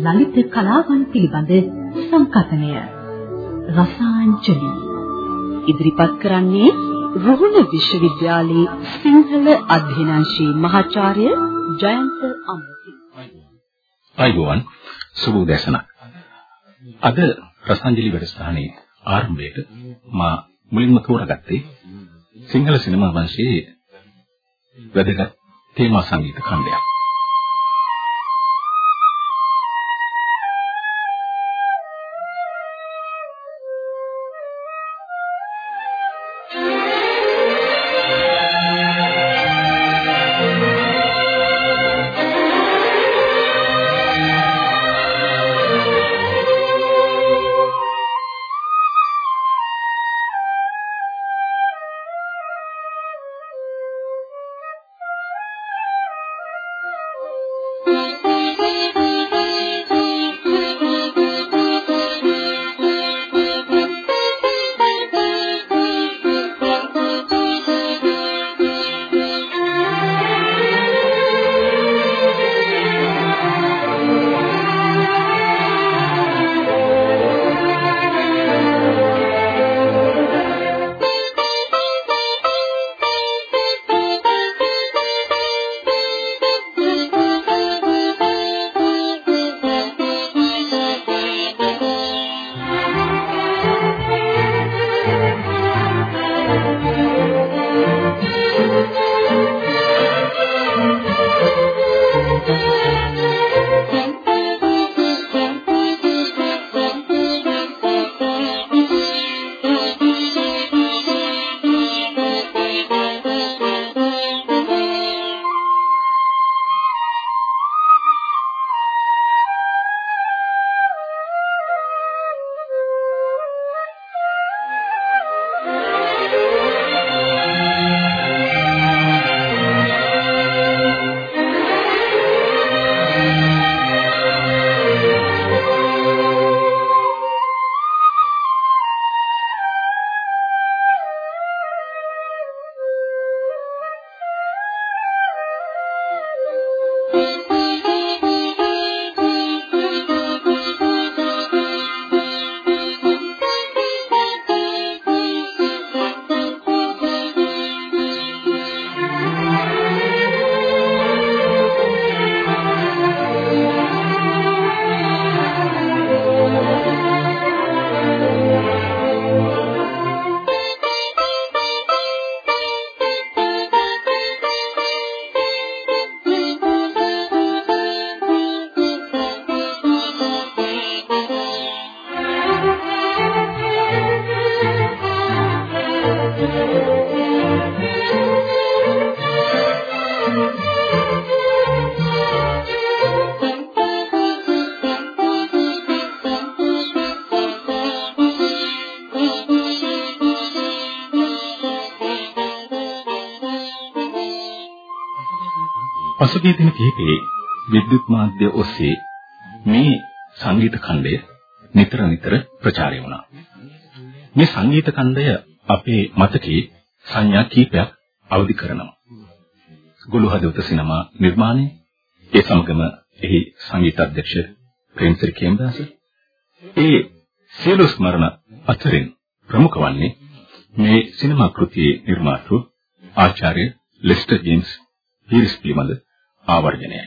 ලලිත කලාවන් පිළිබඳ සංකථනය රසාංජලි ඉදිරිපත් කරන්නේ රුහුණ විශ්වවිද්‍යාලයේ සිංහල අධ්‍යනාංශයේ මහාචාර්ය ජයන්ත අමරසිංහ. අයිබෝවන් සුබ උදෑසනක්. අද රසාංජලි වැඩසටහනේ ආරම්භයට මා මුලින්ම තෝරාගත්තේ සිංහල සිනමා වංශයේ වැදගත් තේමා සංගීත ඛණ්ඩයක්. පසුගිය දින කිහිපයේ විද්‍යුත් මාධ්‍ය ඔස්සේ මේ සංගීත ඛණ්ඩය නිතර නිතර ප්‍රචාරය වුණා. මේ සංගීත ඛණ්ඩය අපේ මතකයේ සංඥා කීපයක් අවදි කරනවා. ගුළු හදවත සිනමා නිර්මාණය ඒ සමගම එහි සංගීත අධ්‍යක්ෂ ප්‍රේම්සිරි කේමදාස ඒ සියලු ස්මරණ අතරින් ප්‍රමුඛ වන්නේ මේ සිනමා කෘතියේ නිර්මාතෘ ආචාර්ය ලෙස්ටර් ජේම්ස් පීරිස් පිළිබඳ ආවර්ජනයයි.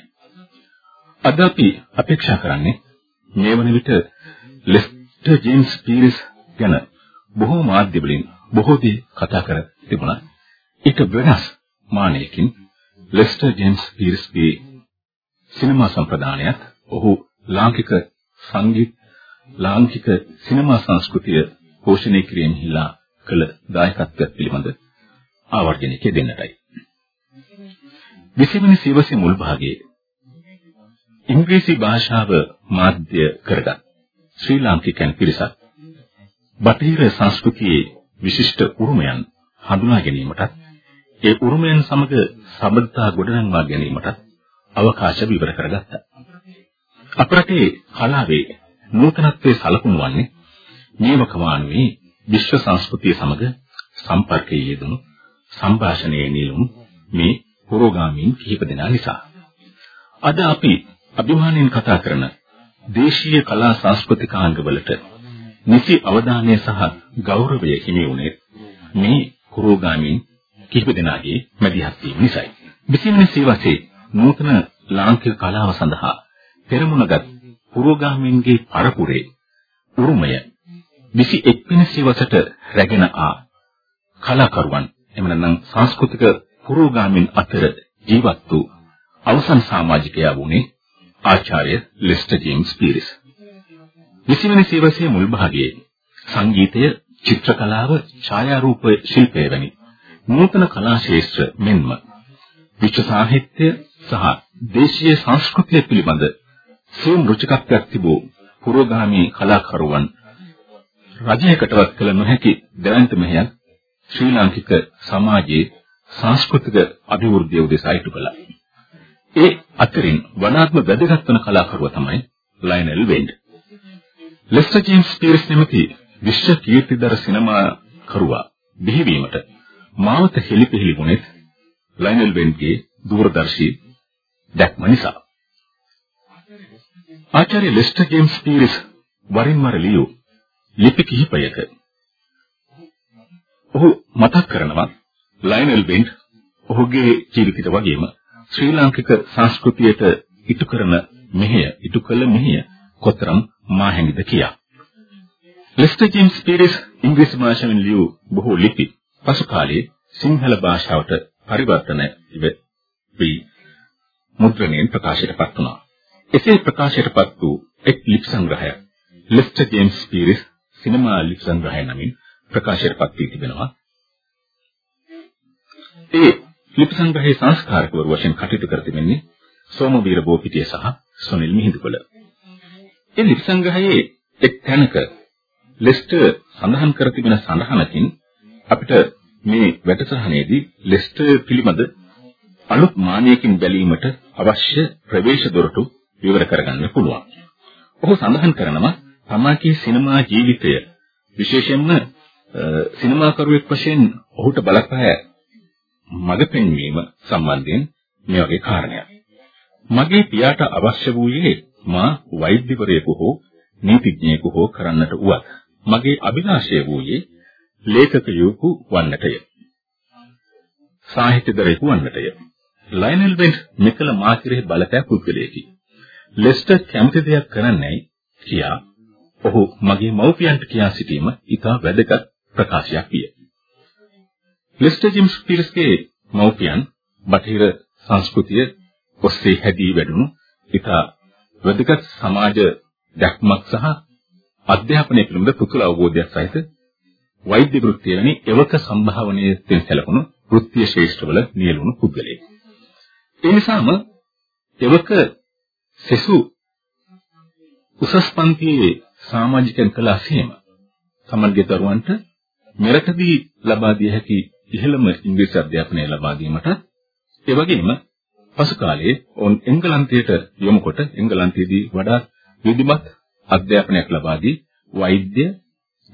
අද අපි අපේක්ෂා කරන්නේ මේ වන විට ලෙස්ටර් ජේම්ස් පීරිස් ගැන බොහෝ මාධ්‍ය වලින් බොහෝ දේ කතා කර තිබුණා. ඊට වෙනස් මානයකින් ලෙස්ටර් ජේම්ස් පීරිස්ගේ සිනමා සම්ප්‍රදානයත් ඔහු ලාංකික සංගීත ලාංකික සිනමා සංස්කෘතිය පෝෂණය කිරීමෙහිලා කළ දායකත්වය පිළිබඳ ආවර්ජනයක දෙන්නටයි. 20 වෙනි සියවසේ මුල් භාගයේ ඉංග්‍රීසි භාෂාව මාධ්‍ය කරගත් ශ්‍රී ලාංකිකයන් පිරිසක් බටහිර සංස්කෘතියේ විශිෂ්ට උරුමයන් හඳුනා ගැනීමටත් ඒ උරුමයන් සමග සම්බන්ධතා ගොඩනංවා ගැනීමටත් අවකාශ විවර කරගත්තා. අපරටේ කලාවේ නූතනත්වයේ සලකුණු වන්නේ නියමකමානුවේ විශ්ව සංස්කෘතිය සමග සම්පර්කයේ යෙදුණු සංഭാෂණයේ නිලුණු මේ පුරෝගාමීන් කිහිප දෙනා නිසා. අද අපි අභිමාණයෙන් කතා කරන දේශීය කලා සංස්කෘතික අංගවලට නිසි අවධානය සහ ගෞරවය හිමි වුණේ මේ කුරුගාමීන් කිහිප දෙනාගේ මැදිහත් වීම නිසායි. විසින්නේ සීවසේ නූතන ලාංකික කලාව සඳහා පෙරමුණගත් පුරෝගාමීන්ගේ පරපුරේ උරුමය 21 වෙනි සියවසට රැගෙන ආ කලාකරුවන් එමෙ නැත්නම් සංස්කෘතික පුරෝගාමීන් අතර ජීවත් වූ අවසන් සමාජිකයා වුණේ ආචාර්ය ලෙස්ටර් ජේම්ස් පීරිස්. 20 වෙනි සියවසේ මුල් භාගයේ සංගීතය, චිත්‍රකලාව, ඡායාරූප ශිල්පය වැනි නූතන කලා ශාස්ත්‍ර මෙන්ම විශ්ව සාහිත්‍ය සහ දේශීය සංස්කෘතිය පිළිබඳ සියුම් රුචිකත්වයක් තිබූ පුරෝගාමී කලාකරුවන් රජයකටවත් කළ නොහැකි දැවැන්ත මෙහෙයක් ශ්‍රී ලාංකික සමාජයේ සංස්කෘතික අභිවෘද්ධිය උදෙසා ඉටු කළා. ඒ අතරින් වඩාත්ම වැදගත් වන කලාකරුවා තමයි ලයනල් වෙන්ඩ්. ලෙස්ටර් ජේම්ස් පීරිස් නැමැති විශ්ව කීර්තිදර සිනමා කරුවා බිහිවීමට මාවත හෙළිපෙහෙළි වුණෙත් ලයනල් වෙන්ඩ්ගේ දූරදර්ශී දැක්ම නිසා. ආචාර්ය ලෙස්ටර් ජේම්ස් පීරිස් වරින් වර ලියූ ලිපි කිහිපයක ඔහු මතක් කරනවා ලයනල් වෙන්ඩ් ඔහුගේ ජීවිතයට වගේම ශ්‍රී ලාංකික සංස්කෘතියට ඉටු කරන මෙහෙය ඉටු කළ මෙහෙය කොතරම් මාහැඟිද කියා. ලෙස්ටර් ජේම්ස් පීරිස් ඉංග්‍රීසි භාෂාවෙන් ලියූ බොහෝ ලිපි පසු කාලයේ සිංහල භාෂාවට පරිවර්තන වී මුද්‍රණයෙන් ප්‍රකාශයටපත් වුණා. එසේ ප්‍රකාශයටපත් වූ එක් ලිපි සංග්‍රහයක් ලෙස්ටර් ජේම්ස් පීරිස් සිනමා ලිපි සංග්‍රහය නමින් ප්‍රකාශයටපත් වී තිබෙනවා. ඒ ලිපි සංග්‍රහයේ සංස්කාරකවරු වශයෙන් කටයුතු කර තිබෙන්නේ සෝමවීර බෝපිටිය සහ සොනිල් මිහිඳුකොළ. ඒ ලිපි සංග්‍රහයේ එක් තැනක ලෙස්ටර් සඳහන් කර තිබෙන සඳහනකින් අපිට මේ වැඩසටහනේදී ලෙස්ටර් පිළිබඳ අලුත් මානයකින් බැලීමට අවශ්‍ය ප්‍රවේශ දොරටු විවර කරගන්න පුළුවන්. ඔහු සඳහන් කරනවා තමාගේ සිනමා ජීවිතය විශේෂයෙන්ම සිනමාකරුවෙක් වශයෙන් ඔහුට බලපෑ මඟ පෙන්වීම සම්බන්ධයෙන් මේ වගේ කාරණයක්. මගේ පියාට අවශ්‍ය වූයේ මා වෛද්‍යවරයෙකු හෝ නීතිඥයෙකු හෝ කරන්නට උවත් මගේ අභිලාෂය වූයේ ලේඛකයෙකු වන්නටය. සාහිත්‍යදරයෙකු වන්නටය. ලයනල් වෙන්ඩ් මෙකල මා කෙරෙහි බලපෑ පුද්ගලයෙකි. ලෙස්ටර් කැමති දෙයක් කරන්නයි කියා ඔහු මගේ මව්පියන්ට කියා සිටීම ඉතා වැදගත් ප්‍රකාශයක් විය. ලෙස්ටර් ජේම්ස් පීරිස්ගේ මව්පියන් බටහිර සංස්කෘතිය ඔස්සේ හැදී වැඩුණු ඉතා වැදගත් සමාජ දැක්මක් සහ අධ්‍යාපනය පිළිබඳ පුතුල අවබෝධයක් සහිත වෛද්‍ය වෘත්තිය වැනි එවක සම්භාවනීයත්වයෙන් සැලකුණු වෘත්තීය ශාස්ත්‍රවල නියැලුණු පුද්ගලයෙක්. ඒ නිසාම එවක සෙසු උසස් පන්තියේ සමාජිකයන් කළ අසීම තමන්ගේ දරුවන්ට මෙරටදී ලබා දිය හැකි ඉහළම ඉංග්‍රීසි අධ්‍යාපනය ලබා දීමට ඒ වගේම පසු කාලයේ ඔවුන් එංගලන්තයට යොමු කොට එංගලන්තයේදී වඩා විධිමත් අධ්‍යාපනයක් ලබා දී වෛද්‍ය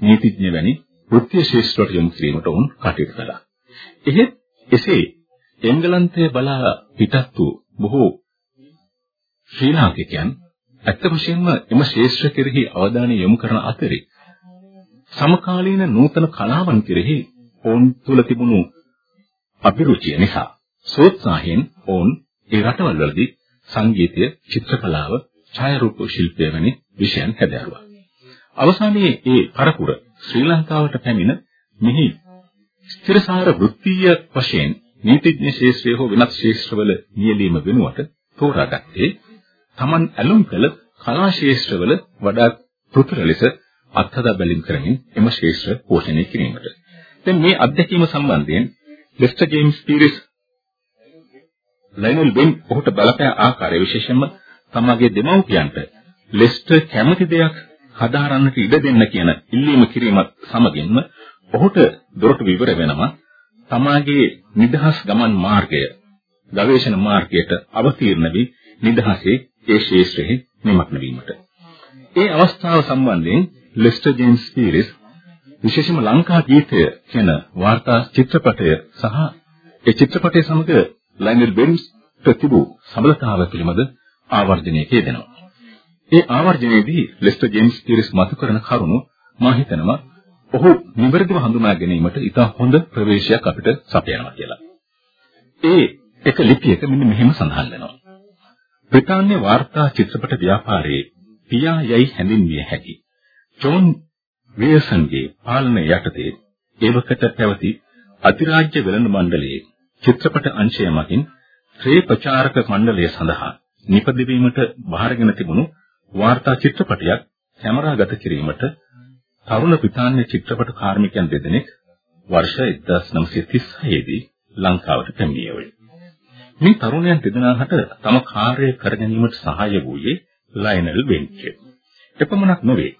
නීතිඥ වැනි වෘත්තීය ශාස්ත්‍රවලට යොමු කිරීමට ඔවුන් කටයුතු කළා. එහෙත් එසේ එංගලන්තය බලා පිටත් වූ බොහෝ ශ්‍රී ලාංකිකයන් ඇත්ත වශයෙන්ම එම ශාස්ත්‍ර කෙරෙහි අවධානය යොමු කරන අතරේ සමකාලීන නූතන කලාවන් කෙරෙහි ඔවුන් තුල තිබුණු අභිරුචිය නිසා සෝත්සාහයෙන් ඔවුන් ඒ රටවල්වලදී සංගීතය, චිත්‍රකලාව, ඡායාරූප ශිල්පය වැනි විෂයන් හැදෑරුවා. අවසානයේ ඒ පරපුර ශ්‍රී ලංකාවට පැමිණ මෙහි ස්ථිරසාර වෘත්තීය වශයෙන් නීතිඥ ශාස්ත්‍රය හෝ වෙනත් ශාස්ත්‍රවල නියැලීම වෙනුවට තෝරාගත්තේ Taman ඇලුම් කළ කලා ශාස්ත්‍රවල වඩා පෘතුල ලෙස අත්හදා බැලීම් කරමින් එම ශාස්ත්‍ර පෝෂණය කිරීමට. දැන් මේ අත්දැකීම සම්බන්ධයෙන් ලෙස්ටර් ජේම්ස් පීරිස් ලයිනල් බෙන් ඔහුට බලපෑ ආකාරය විශේෂයෙන්ම තමාගේ දෙමව්පියන්ට ලෙස්ටර් කැමති දෙයක් හදාරන්නට ඉඩ දෙන්න කියන ඉල්ලීම කිරීමත් සමගින්ම ඔහුට දොරටු විවර වෙනවා තමාගේ නිදහස් ගමන් මාර්ගය ගවේෂණ මාර්ගයට අවතීර්ණ වී නිදහසේ ඒ ශාස්ත්‍රයේ නිමග්න වීමට. ඒ අවස්ථාව සම්බන්ධයෙන් ලෙස්ටර් ජේම්ස් පීරිස් විශේෂම ලංකා ගීතය කියන වාර්තා චිත්‍රපටය සහ ඒ චිත්‍රපටය සමග ලයිනල් බෙන්ස් ප්‍රතිබු සබලතාව පිළිබඳ ආවර්ජනයක යෙදෙනවා. ඒ ආවර්ජනයේදී ලෙස්ටර් ජේම්ස් පීරිස් මතු කරන කරුණු මා හිතනවා ඔහු නිවැරදිව හඳුනා ගැනීමට ඉතා හොඳ ප්‍රවේශයක් අපිට සපයනවා කියලා. ඒ එක ලිපියක මෙන්න මෙහෙම සඳහන් වෙනවා. බ්‍රිතාන්‍ය වාර්තා චිත්‍රපට ව්‍යාපාරයේ පියා යයි හැඳින්විය හැකි ජෝන් වේසන්ගේ පාලනය යටතේ ඒවකට පැවති අධිරාජ්‍ය වෙළඳ මණ්ඩලයේ චිත්‍රපට අංශය මගින් ශ්‍රේ ප්‍රචාරක මණ්ඩලය සඳහා නිපදවීමට බාරගෙන තිබුණු වාර්තා චිත්‍රපටයක් කැමරාගත කිරීමට තරුණ බ්‍රිතාන්‍ය චිත්‍රපට කාර්මිකයන් දෙදෙනෙක් වර්ෂ 1936 දී ලංකාවට පැමිණියෝය. මේ තරුණයන් දෙදෙනාට තම කාර්යය කර ගැනීමට සහාය වූයේ ලයනල් වෙන්ච්. එපමණක් නොවේ.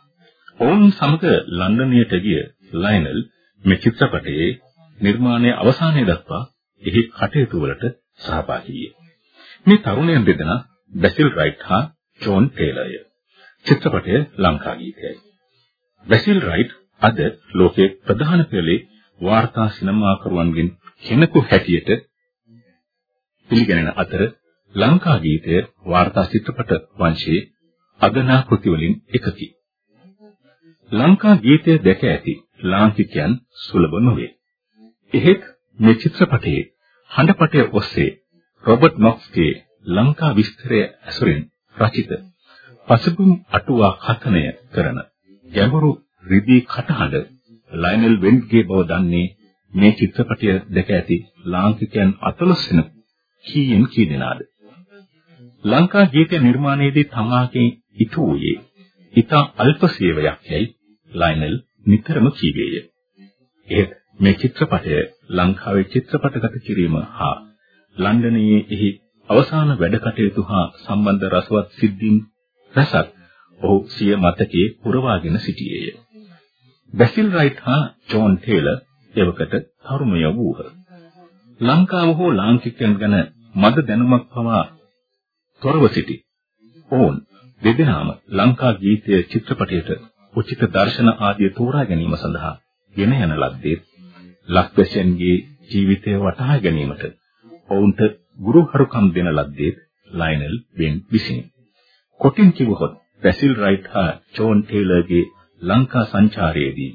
ඔවුන් සමග ලන්ඩනයට ගිය ලයනල් මේ චිත්‍රපටයේ නිර්මාණයේ අවසානයේ දක්වා එහි කටයුතු වලට සහභාගී විය. මේ තරුණයන් දෙදෙනා බැසිල් රයිට් හා ජෝන් ටේලර්ය. චිත්‍රපටය ලංකා ගීතයයි. බැසිල් රයිට් අද ලෝකයේ ප්‍රධාන පෙළේ වාර්තා සිනමාකරුවන්ගෙන් කෙනෙකු හැටියට පිළිගැනෙන අතර ලංකා ගීතය වාර්තා චිත්‍රපට වංශයේ අගනා කෘති වලින් එකකි. ලංකා ගීතය දැක ඇති ලාංකිකයන් සුලභ නොවේ. එහෙත් මේ චිත්‍රපටයේ හඬපටය ඔස්සේ රොබර්ට් නොක්ස්ගේ ලංකා විස්තරය ඇසුරින් රචිත පසුබිම් අටුවා කථනය කරන ගැඹුරු රිදී කටහඬ ලයනල් වෙන්ඩ්ගේ බව දන්නේ මේ චිත්‍රපටය දැක ඇති ලාංකිකයන් 14 වෙනි කීයෙන් කී දෙනාද ලංකා ගීත නිර්මාණයේදී තමාගේ ඉටු වූයේ ඉතා අල්ප සේවයක් යයි ලයනල් නිතරම කීවේය. එහෙත් මේ චිත්‍රපටය ලංකාවේ චිත්‍රපටගත කිරීම හා ලන්ඩනයේ එහි අවසාන වැඩ කටයුතු හා සම්බන්ධ රසවත් සිද්ධීන් රසක් ඔහු සිය මතකයේ පුරවාගෙන සිටියේය. බැසිල් රයිට් හා ජෝන් ටේලර් එවකට තරුණය වූහ. ලංකාව හෝ ලාංකිකයන් ගැන මද දැනුමක් පවා තොරව සිටි. ඔවුන් දෙදෙනාම ලංකා ගීතය චිත්‍රපටයට උචිත දර්ශන ආදිය තෝරා ගැනීම සඳහා ගෙන යන ලද්දේ ලක්වැසියන්ගේ ජීවිතය වටහා ගැනීමට ඔවුන්ට ගුරුහරුකම් දෙන ලද්දේ ලයනල් වෙන් විසිනි. කොටින් කිව්වොත් බැසිල් රයිට් හා ජෝන් ටේලර්ගේ ලංකා සංචාරයේදී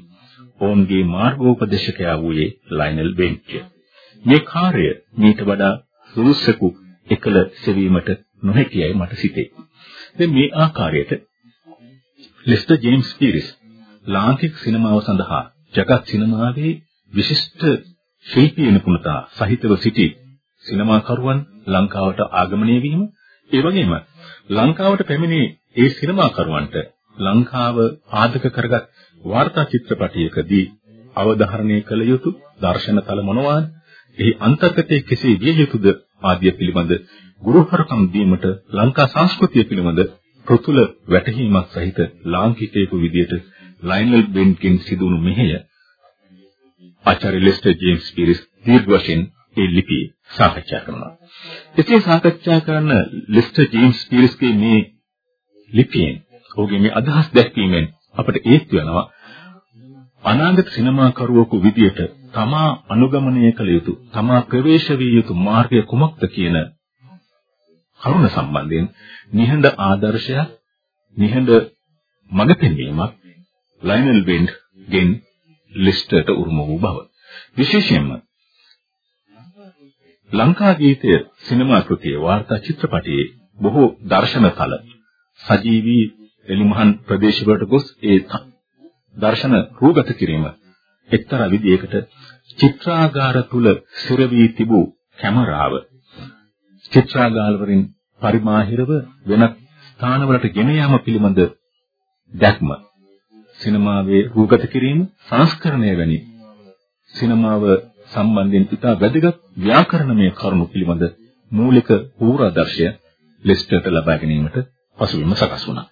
ඔවුන්ගේ මාර්ගෝපදේශකයා වූයේ ලයනල් වෙන්ච්. මේ කාර්යය මීට වඩා සුදුසුකු එකල සෙවීමට නොහැකියයි මට සිතේ. දැන් මේ ආකාරයට ලෙස්ටර් ජේම්ස් පීරිස් ලාංකික සිනමාව සඳහා ජගත් සිනමාවේ විශිෂ්ට ශිල්පී නිපුණතා සහිතව සිටි සිනමාකරුවන් ලංකාවට ආගමනය වීම ඒ වගේම ලංකාවට පැමිණි ඒ සිනමාකරුවන්ට ලංකාව ආදක කරගත් වාර්තා චිත්‍රපටයකදී අවධාරණය කළ යුතු දර්ශනතල මොනවාද? එහි අන්තර්ගතයේ කෙසේ විය යුතුද ආදිය පිළිබඳ ගුරුහරුකම් දීමට ලංකා සංස්කෘතිය පිළිබඳ ප්‍රතුල වැටහීමක් සහිත ලාංකිකයෙකු විදියට ලයිනල් බෙන්කින් සිදුණු මෙහෙය ආචාර්ය ලෙස්ටර් ජේම්ස් පීරිස් දීර්ඝ වශයෙන් ඒ ලිපිය සාකච්ඡා කරනවා. එසේ සාකච්ඡා කරන ලෙස්ටර් ජේම්ස් පීරිස්ගේ මේ ලිපියෙන් ඔහුගේ මේ අදහස් දැක්වීමෙන් අපට ඒත් වෙනවා අනාගත සිනමාකරුවෙකු විදියට තමා අනුගමනය කළ යුතු තමා ප්‍රවේශ විය යුතු මාර්ගය කුමක්ද කියන කරුණ සම්බන්ධයෙන් නිහඬ ආදර්ශයක් නිහඬ මඟ පෙන්වීමක් ලයනල් වෙන්ඩ් ගෙන් ලිස්ටර්ට උරුම වූ බව. විශේෂයෙන්ම ලංකා ගීතය සිනමා කෘතියේ වාර්තා චිත්‍රපටයේ බොහෝ දර්ශනතල සජීවී එලිමහන් ප්‍රදේශවලට ගොස් ඒ දර්ශන රූගත කිරීම එක්තරා විදියකට චිත්‍රාගාර තුල සිර වී තිබූ කැමරාව. චිත්‍රාගාර වලින් පරිමාහිරව වෙනත් ස්ථානවලට ගෙන යාම පිළිබඳ දැක්ම සිනමාවේ රූගත කිරීම සංස්කරණය වැනි සිනමාව සම්බන්ධයෙන් ඉතා වැදගත් ව්‍යාකරණමය කරුණු පිළිබඳ මූලික පූර්වාදර්ශය ලෙස්ටර්ට ලබා ගැනීමට පසුබිම සකස් වුණා.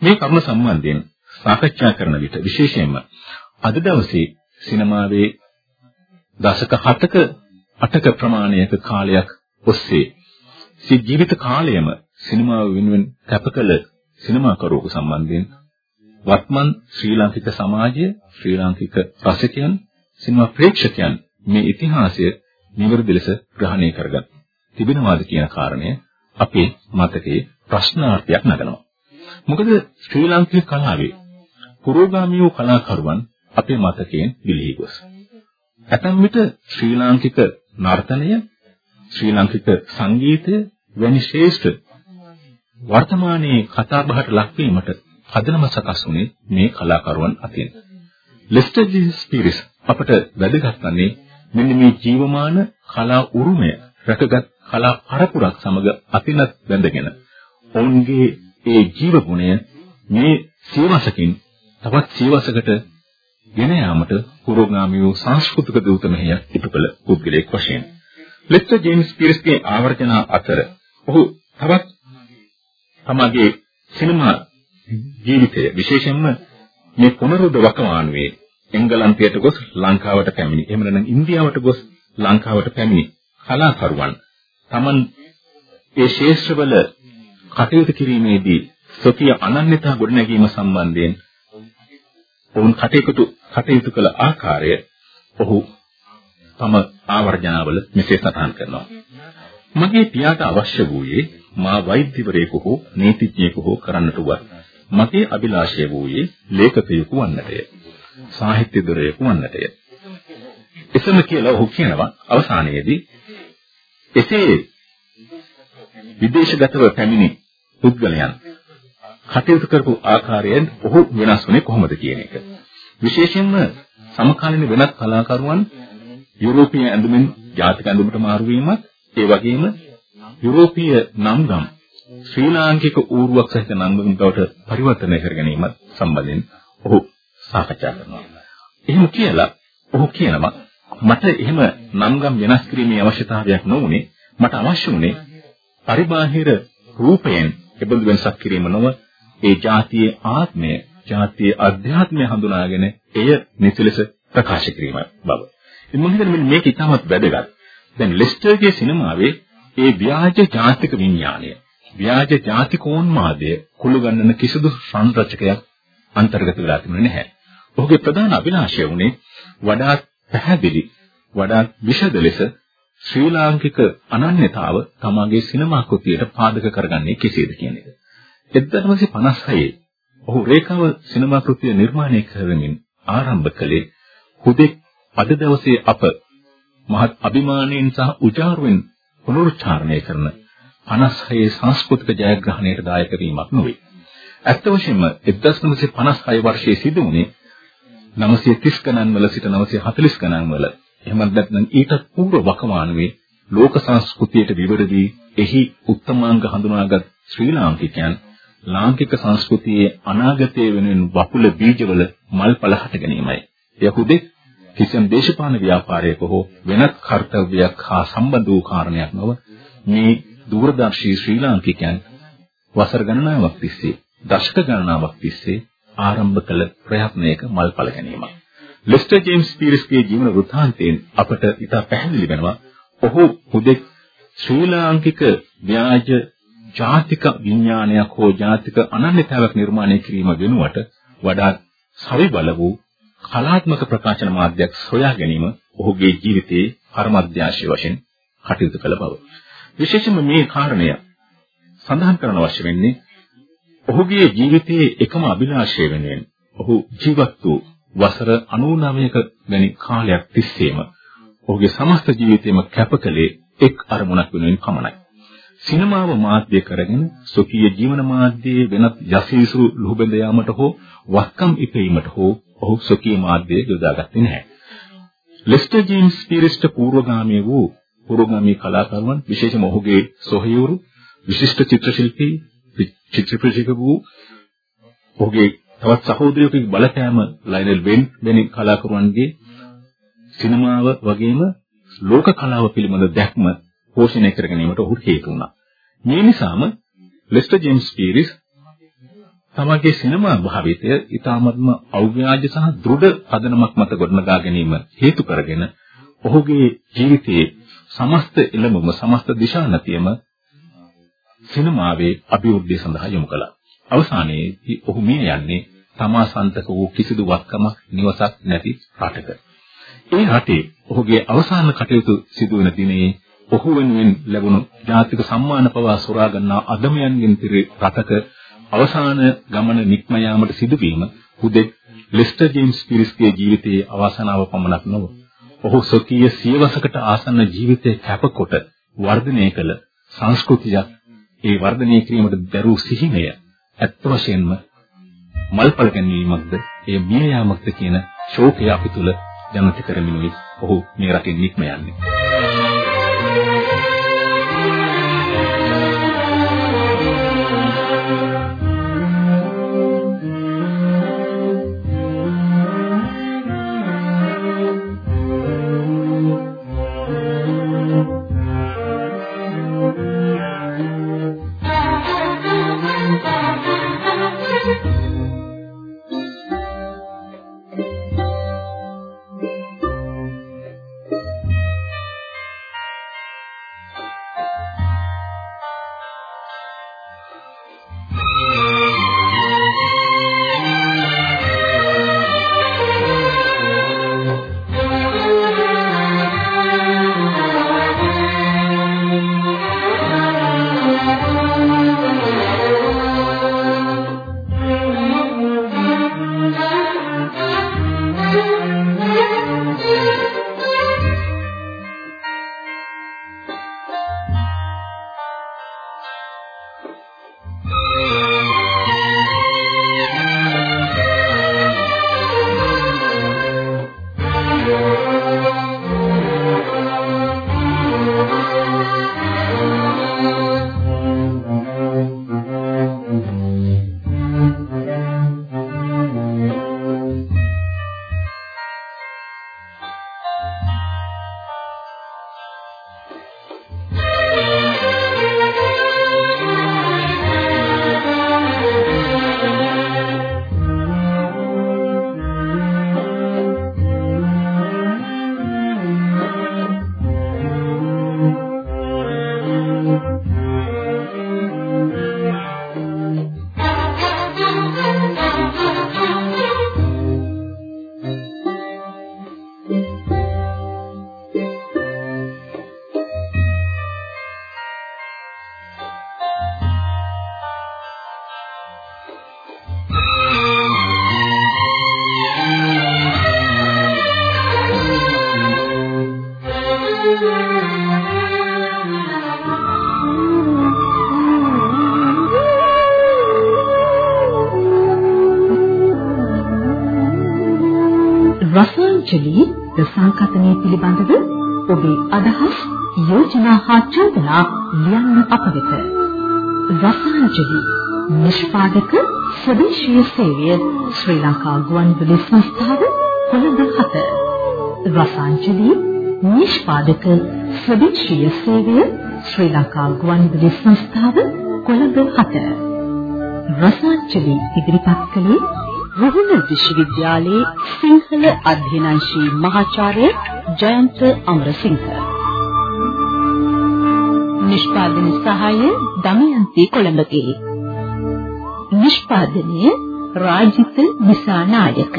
මේ කරුණ සම්බන්ධයෙන් සාකච්ඡා කරන විට විශේෂයෙන්ම අද දවසේ සිනමාවේ දශක 7ක 8ක ප්‍රමාණයක කාලයක් ඔස්සේ සිය ජීවිත කාලයම සිනමාව වෙනුවෙන් කැපකල සිනමාකරුවෙකු සම්බන්ධයෙන් වත්මන් ශ්‍රී ලාංකික සමාජය ශ්‍රී ලාංකික රසිකයන් සිනමා ප්‍රේක්ෂකයන් මේ ඉතිහාසය නිවැරදි ලෙස ග්‍රහණය කරගත් තිබෙනවාද කියන කාරණය අපේ මතකයේ ප්‍රශ්නාර්ථයක් නගනවා. මොකද ශ්‍රී ලාංකික කලාවේ පුරෝගාමී වූ කලාකරුවන් අපේ මතකයෙන් විලිහි ගොස්. ඇතැම් විට ශ්‍රී ලාංකික නර්තනය, ශ්‍රී ලාංකික සංගීතය වැනි ශ්‍රේෂ්ඨ වර්තමානයේ කතා බහට ලක්වීමට පදනම සකස් වුණේ මේ කලාකරුවන් අතින්. ලෙස්ටර් ජී ස්පීරිස් අපට වැදගත් වන්නේ මෙන්න මේ ජීවමාන කලා උරුමය රැකගත් කලා පරපුරක් සමග අතිනත් බැඳගෙන ඔවුන්ගේ ඒ ජීව ගුණය මේ සියවසකින් තවත් සියවසකට ගෙන යාමට පුරෝගාමී වූ සංස්කෘතික දූත මෙහෙයක් ඉටු කළ පුද්ගලයෙක් වශයෙන් ලෙස්ටර් ජේම්ස් පීරිස්ගේ ආවර්ජන අතර ඔහු තවත් තමගේ සිනමා ජීවිතය විශේෂයෙන්ම මේ පුනරුද්ධ වකවානුවේ එංගලන්තයට ගොස් ලංකාවට පැමිණි. එහෙම නැත්නම් ඉන්දියාවට ගොස් ලංකාවට පැමිණි කලාකරුවන් Taman ඒ ශේෂ්ත්‍රවල කටයුතු කිරීමේදී සොතිය අනන්‍යතා ගොඩනැගීම සම්බන්ධයෙන් ඔවුන් කටයුතු කටයුතු කළ ආකාරය ඔහු තම ආවර්ජනාවල මෙසේ සටහන් කරනවා. මගේ පියාට අවශ්‍ය වූයේ මා වෛද්‍යවරයෙකු හෝ නීතිඥයෙකු හෝ කරන්නට වත් මගේ අභිලාෂය වූයේ ලේඛකයෙකු වන්නටය. සාහිත්‍යදරයෙකු වන්නටය. එසම කියලා ඔහු කියනවා අවසානයේදී එසේ විදේශගතව පැමිණි පුද්ගලයන් කටයුතු කරපු ආකාරයෙන් ඔහු වෙනස් වුණේ කොහොමද කියන එක. විශේෂයෙන්ම සමකාලීන වෙනත් කලාකරුවන් යුරෝපීය ඇඳුමින් ජාතික ඇඳුමට මාරු වීමත් ඒ වගේම යුරෝපීය නම්ගම් ශ්‍රී ලාංකික ඌරුවක් සහිත නම්ගම් බවට පරිවර්තනය කර ගැනීමත් සම්බන්ධයෙන් ඔහු සාකච්ඡා කරනවා. එහෙම කියලා ඔහු කියනවා මට එහෙම නම්ගම් වෙනස් කිරීමේ අවශ්‍යතාවයක් නොවුනේ මට අවශ්‍ය වුණේ පරිබාහිර රූපයෙන් එබඳු වෙනසක් කිරීම නොව ඒ જાතියේ ආත්මය, જાතියේ අධ්‍යාත්මය හඳුනාගෙන එය නිසලෙස ප්‍රකාශ කිරීම බව. මම හිතන්නේ මේක ඉතාමත් වැදගත්. දැන් ලෙස්ටර්ගේ සිනමාවේ ඒ ව්‍යාජ ජාතික විඥානය, ව්‍යාජ ජාතිකෝන්මාදය කුළු ගන්නන කිසිදු සංරචකයක් අන්තර්ගත වෙලා තිබුණේ නැහැ. ඔහුගේ ප්‍රධාන අභිලාෂය වුණේ වඩාත් පැහැදිලි, වඩාත් විෂද ලෙස ශ්‍රී ලාංකික අනන්‍යතාව තමාගේ සිනමා කෘතියට පාදක කරගන්නේ කෙසේද කියන එක. 1956 ඔහු රේඛාව සිනමා කෘතිය නිර්මාණය කරමින් ආරම්භ කළේ හුදෙක් අද දවසේ අප මහත් අභිමානයෙන් සහ උජාරුවෙන් පුනරුච්චාරණය කරන 56 සංස්කෘතික ජයග්‍රහණයට දායක වීමක් නොවේ. ඇත්ත වශයෙන්ම 1956 වර්ෂයේ සිදු වුණේ 930 ගණන් වල සිට 940 ගණන් වල එහෙම නැත්නම් ඊට පූර්ව වකවානුවේ ලෝක සංස්කෘතියට විවරදී එහි උත්තමාංග හඳුනාගත් ශ්‍රී ලාංකිකයන් ලාංකික සංස්කෘතියේ අනාගතයේ වෙනුවෙන් වපුල බීජවල මල්පල හට ගැනීමයි. එය හුදෙක් කිසියම් දේශපාලන ව්‍යාපාරයක හෝ වෙනත් කාර්යයක් හා සම්බන්ධ වූ කාරණයක් නොව මේ දූරදර්ශී ශ්‍රී ලාංකිකයන් වසර ගණනාවක් තිස්සේ දශක ගණනාවක් තිස්සේ ආරම්භ කළ ප්‍රයත්නයක මල්පල ගැනීමක්. ලෙස්ටර් ජේම්ස් පීරිස්ගේ ජීවන වෘත්තාන්තයෙන් අපට ඉතා පැහැදිලි වෙනවා ඔහු හුදෙක් ශ්‍රී ලාංකික ව්‍යාජ ජාතික විඥානයක් හෝ ජාතික අනන්‍යතාවක් නිර්මාණය කිරීම වෙනුවට වඩා සවිබල වූ කලාත්මක ප්‍රකාශන මාධ්‍යයක් සොයා ගැනීම ඔහුගේ ජීවිතයේ පරමාධ්‍යාශය වශයෙන් කටයුතු කළ බව. විශේෂයෙන්ම මේ කාරණය සඳහන් කරන අවශ්‍ය වෙන්නේ ඔහුගේ ජීවිතයේ එකම අභිලාෂය වෙනුවෙන් ඔහු ජීවත් වූ වසර 99ක වැනි කාලයක් තිස්සේම ඔහුගේ සමස්ත ජීවිතයම කැපකලේ එක් අරමුණක් වෙනුවෙන් පමණයි. සිනමාව මාධ්‍ය කරගෙන සොකීය ජීවන මාධ්‍යයේ වෙනත් යසීසු ලුහුබෙඳ යාමට හෝ වක්කම් ඉපීමට හෝ ඔහු සොකීය මාධ්‍යය යොදාගත්තේ නැහැ. ලෙස්ටර් ජේම්ස් පීරිස්ට පූර්වගාමී වූ පුරෝගාමී කලාකරුවන් විශේෂම ඔහුගේ සොහයුරු විශිෂ්ට චිත්‍රශිල්පී චිත්‍රපටික වූ ඔහුගේ තවත් සහෝදරයෙකුගේ බලපෑම ලයිනල් වෙන් වැනි කලාකරුවන්ගේ සිනමාව වගේම ලෝක කලාව පිළිබඳ දැක්ම පෝෂණය කර ගැනීමට ඔහු හේතු වුණා. මේ නිසාම ලෙස්ටර් ජේම්ස් පීරිස් තමගේ සිනමා භාවිතය ඊටාත්ම අව්‍යාජ සහ දෘಢ පදනමක් මත ගොඩනගා ගැනීම හේතු කරගෙන ඔහුගේ ජීවිතයේ සමස්ත එළඹුම සමස්ත දිශානතියම සිනමාවේ අභිවෘද්ධිය සඳහා යොමු කළා. අවසානයේදී ඔහු මිය යන්නේ තමා සන්තක වූ කිසිදු වත්කමක් නිවසක් නැති රටක. ඒ රටේ ඔහුගේ අවසාන කටයුතු සිදු වෙන දිනේ ඔහු වෙනුවෙන් ලැබුණු ජාතික සම්මාන පවා සොරා ගන්නා අදමයන්ගෙන් පිරි රටක අවසාන ගමන නික්ම යාමට සිදුවීම හුදෙක් ලෙස්ටර් ජේම්ස් පිරිස්ගේ ජීවිතයේ අවසනාව පමණක් නොව ඔහු සොකීය සියවසකට ආසන්න ජීවිතය කැපකොට වර්ධනය කළ සංස්කෘතියක් ඒ වර්ධනය කිරීමට දරූ සිහිනය ඇත්ත වශයෙන්ම මල්පල ගැනීමක්ද ඒ මිය යාමක්ද කියන ශෝකය අපි තුල ජනිත කරමිනුයි ඔහු මේ රටින් නික්ම යන්නේ. රසාංජලි ද සංකතනයේ පිළිබඳව ඔබේ අදහස් යෝජනා හා චෝදනා ලියන්න අප වෙත. රසාංජලි නිෂ්පාදක ස්වදේශීය සේවය ශ්‍රී ලංකා ගුවන්විදුලි සංස්ථාව කොළඹ 7. රසාංජලි නිෂ්පාදක ස්වදේශීය සේවය ශ්‍රී ලංකා ගුවන්විදුලි සංස්ථාව කොළඹ 7. රසාංජලි ඉදිරිපත් කළේ රුහුණ විශ්වවිද්‍යාලයේ සිංහල අධ්‍යනාංශී මහාචාර්ය ජයන්ත අමරසිංහ. නිෂ්පාදන සහාය දමයන්ති කොළඹගේ. නිෂ්පාදනය රාජිත දිසානායක